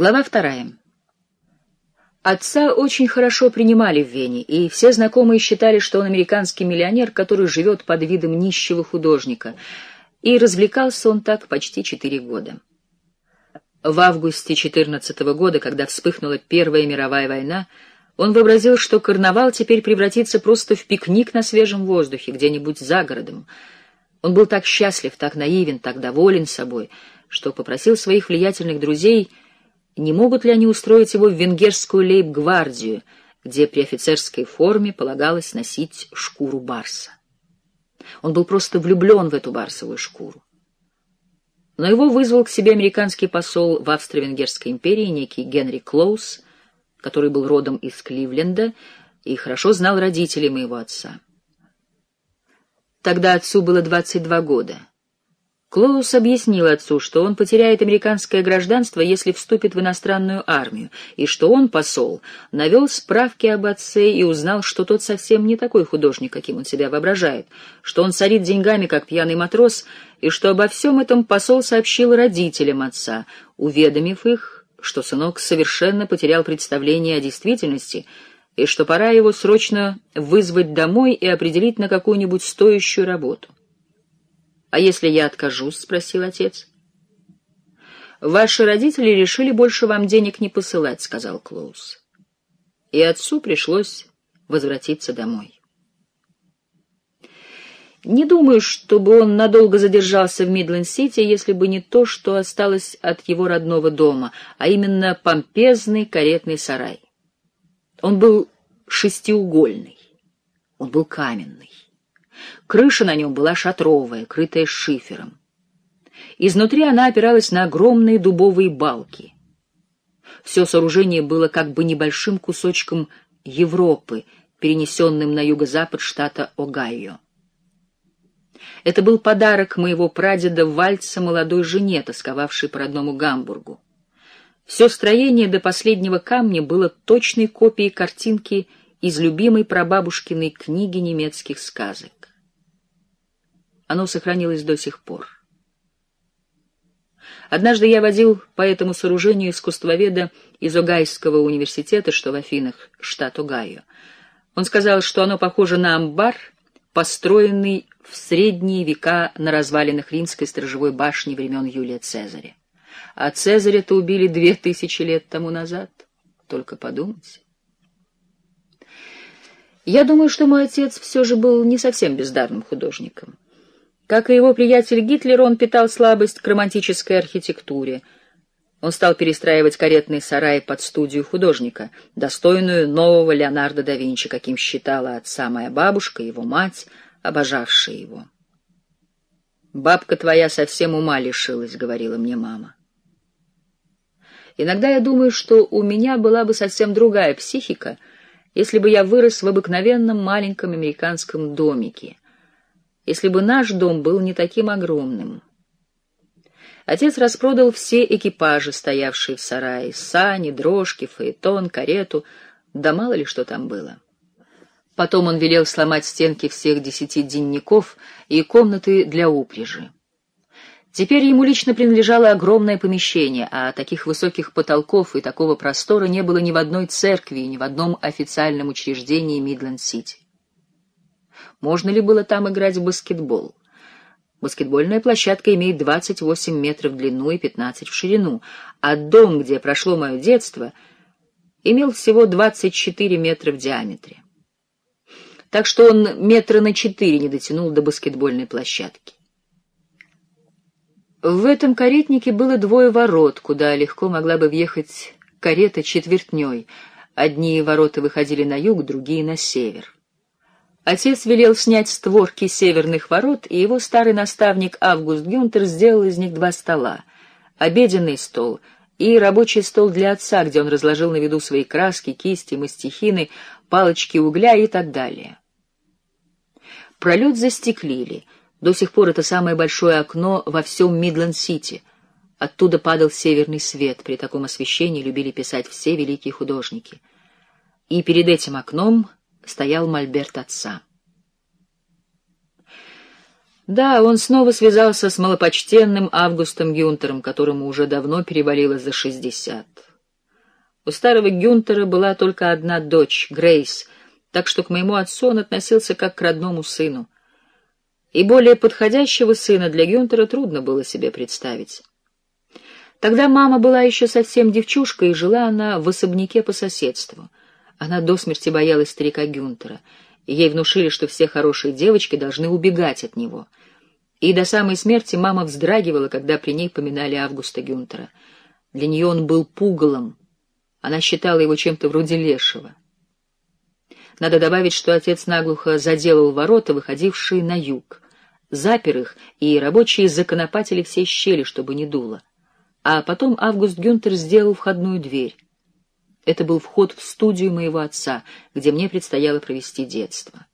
Глава вторая. Отца очень хорошо принимали в Вене, и все знакомые считали, что он американский миллионер, который живет под видом нищего художника, и развлекался он так почти четыре года. В августе 14 года, когда вспыхнула Первая мировая война, он вообразил, что карнавал теперь превратится просто в пикник на свежем воздухе, где-нибудь за городом. Он был так счастлив, так наивен, так доволен собой, что попросил своих влиятельных друзей — не могут ли они устроить его в венгерскую лейб-гвардию, где при офицерской форме полагалось носить шкуру барса. Он был просто влюблен в эту барсовую шкуру. Но его вызвал к себе американский посол в Австро-Венгерской империи, некий Генри Клоус, который был родом из Кливленда и хорошо знал родителей моего отца. Тогда отцу было 22 года. Клоус объяснил отцу, что он потеряет американское гражданство, если вступит в иностранную армию, и что он, посол, навел справки об отце и узнал, что тот совсем не такой художник, каким он себя воображает, что он сорит деньгами, как пьяный матрос, и что обо всем этом посол сообщил родителям отца, уведомив их, что сынок совершенно потерял представление о действительности, и что пора его срочно вызвать домой и определить на какую-нибудь стоящую работу. «А если я откажусь?» — спросил отец. «Ваши родители решили больше вам денег не посылать», — сказал Клоус. И отцу пришлось возвратиться домой. Не думаю, чтобы он надолго задержался в Мидленд-Сити, если бы не то, что осталось от его родного дома, а именно помпезный каретный сарай. Он был шестиугольный, он был каменный. Крыша на нем была шатровая, крытая шифером. Изнутри она опиралась на огромные дубовые балки. Все сооружение было как бы небольшим кусочком Европы, перенесенным на юго-запад штата Огайо. Это был подарок моего прадеда Вальца молодой жене, тосковавшей по родному Гамбургу. Все строение до последнего камня было точной копией картинки из любимой прабабушкиной книги немецких сказок. Оно сохранилось до сих пор. Однажды я водил по этому сооружению искусствоведа из Огайского университета, что в Афинах, штат Огайо. Он сказал, что оно похоже на амбар, построенный в средние века на развалинах римской сторожевой башни времен Юлия Цезаря. А Цезаря-то убили две тысячи лет тому назад. Только подумать. Я думаю, что мой отец все же был не совсем бездарным художником. Как и его приятель Гитлер, он питал слабость к романтической архитектуре. Он стал перестраивать каретный сарай под студию художника, достойную нового Леонардо да Винчи, каким считала отца моя бабушка, его мать, обожавшая его. «Бабка твоя совсем ума лишилась», — говорила мне мама. Иногда я думаю, что у меня была бы совсем другая психика, если бы я вырос в обыкновенном маленьком американском домике — если бы наш дом был не таким огромным. Отец распродал все экипажи, стоявшие в сарае, сани, дрожки, фаэтон, карету, да мало ли что там было. Потом он велел сломать стенки всех десяти денников и комнаты для упряжи. Теперь ему лично принадлежало огромное помещение, а таких высоких потолков и такого простора не было ни в одной церкви, ни в одном официальном учреждении Мидленд-Сити. Можно ли было там играть в баскетбол? Баскетбольная площадка имеет 28 метров в длину и 15 в ширину, а дом, где прошло мое детство, имел всего 24 метра в диаметре. Так что он метра на четыре не дотянул до баскетбольной площадки. В этом каретнике было двое ворот, куда легко могла бы въехать карета четвертней. Одни ворота выходили на юг, другие — на север. Отец велел снять створки северных ворот, и его старый наставник Август Гюнтер сделал из них два стола. Обеденный стол и рабочий стол для отца, где он разложил на виду свои краски, кисти, мастихины, палочки угля и так далее. Пролет застеклили. До сих пор это самое большое окно во всем Мидленд-Сити. Оттуда падал северный свет. При таком освещении любили писать все великие художники. И перед этим окном стоял мольберт отца. Да, он снова связался с малопочтенным Августом Гюнтером, которому уже давно перевалило за шестьдесят. У старого Гюнтера была только одна дочь, Грейс, так что к моему отцу он относился как к родному сыну. И более подходящего сына для Гюнтера трудно было себе представить. Тогда мама была еще совсем девчушкой, и жила она в особняке по соседству. Она до смерти боялась старика Гюнтера, ей внушили, что все хорошие девочки должны убегать от него. И до самой смерти мама вздрагивала, когда при ней поминали Августа Гюнтера. Для нее он был пугалом. Она считала его чем-то вроде лешего. Надо добавить, что отец наглухо заделал ворота, выходившие на юг. Запер их, и рабочие законопатили все щели, чтобы не дуло. А потом Август Гюнтер сделал входную дверь. Это был вход в студию моего отца, где мне предстояло провести детство.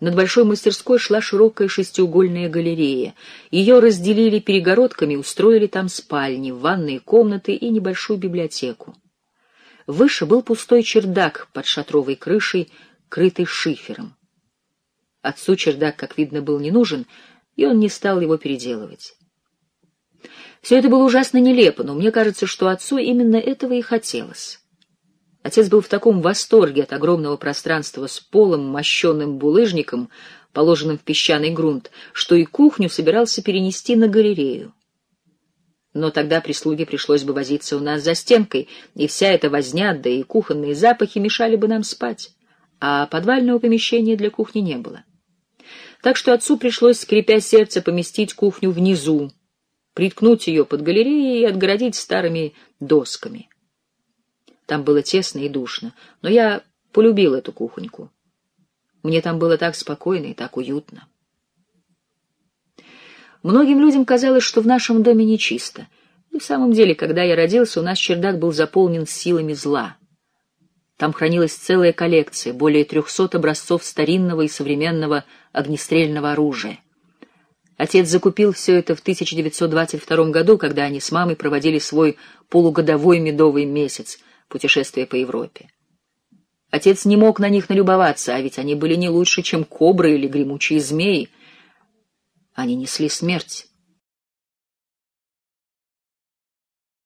Над большой мастерской шла широкая шестиугольная галерея. Ее разделили перегородками, устроили там спальни, ванные комнаты и небольшую библиотеку. Выше был пустой чердак под шатровой крышей, крытый шифером. Отцу чердак, как видно, был не нужен, и он не стал его переделывать. Все это было ужасно нелепо, но мне кажется, что отцу именно этого и хотелось. Отец был в таком восторге от огромного пространства с полом, мощенным булыжником, положенным в песчаный грунт, что и кухню собирался перенести на галерею. Но тогда прислуге пришлось бы возиться у нас за стенкой, и вся эта возня, да и кухонные запахи мешали бы нам спать, а подвального помещения для кухни не было. Так что отцу пришлось, скрипя сердце, поместить кухню внизу, приткнуть ее под галереей и отгородить старыми досками. Там было тесно и душно, но я полюбил эту кухоньку. Мне там было так спокойно и так уютно. Многим людям казалось, что в нашем доме нечисто. И в самом деле, когда я родился, у нас чердак был заполнен силами зла. Там хранилась целая коллекция, более трехсот образцов старинного и современного огнестрельного оружия. Отец закупил все это в 1922 году, когда они с мамой проводили свой полугодовой медовый месяц, путешествие по Европе. Отец не мог на них налюбоваться, а ведь они были не лучше, чем кобры или гремучие змеи, они несли смерть.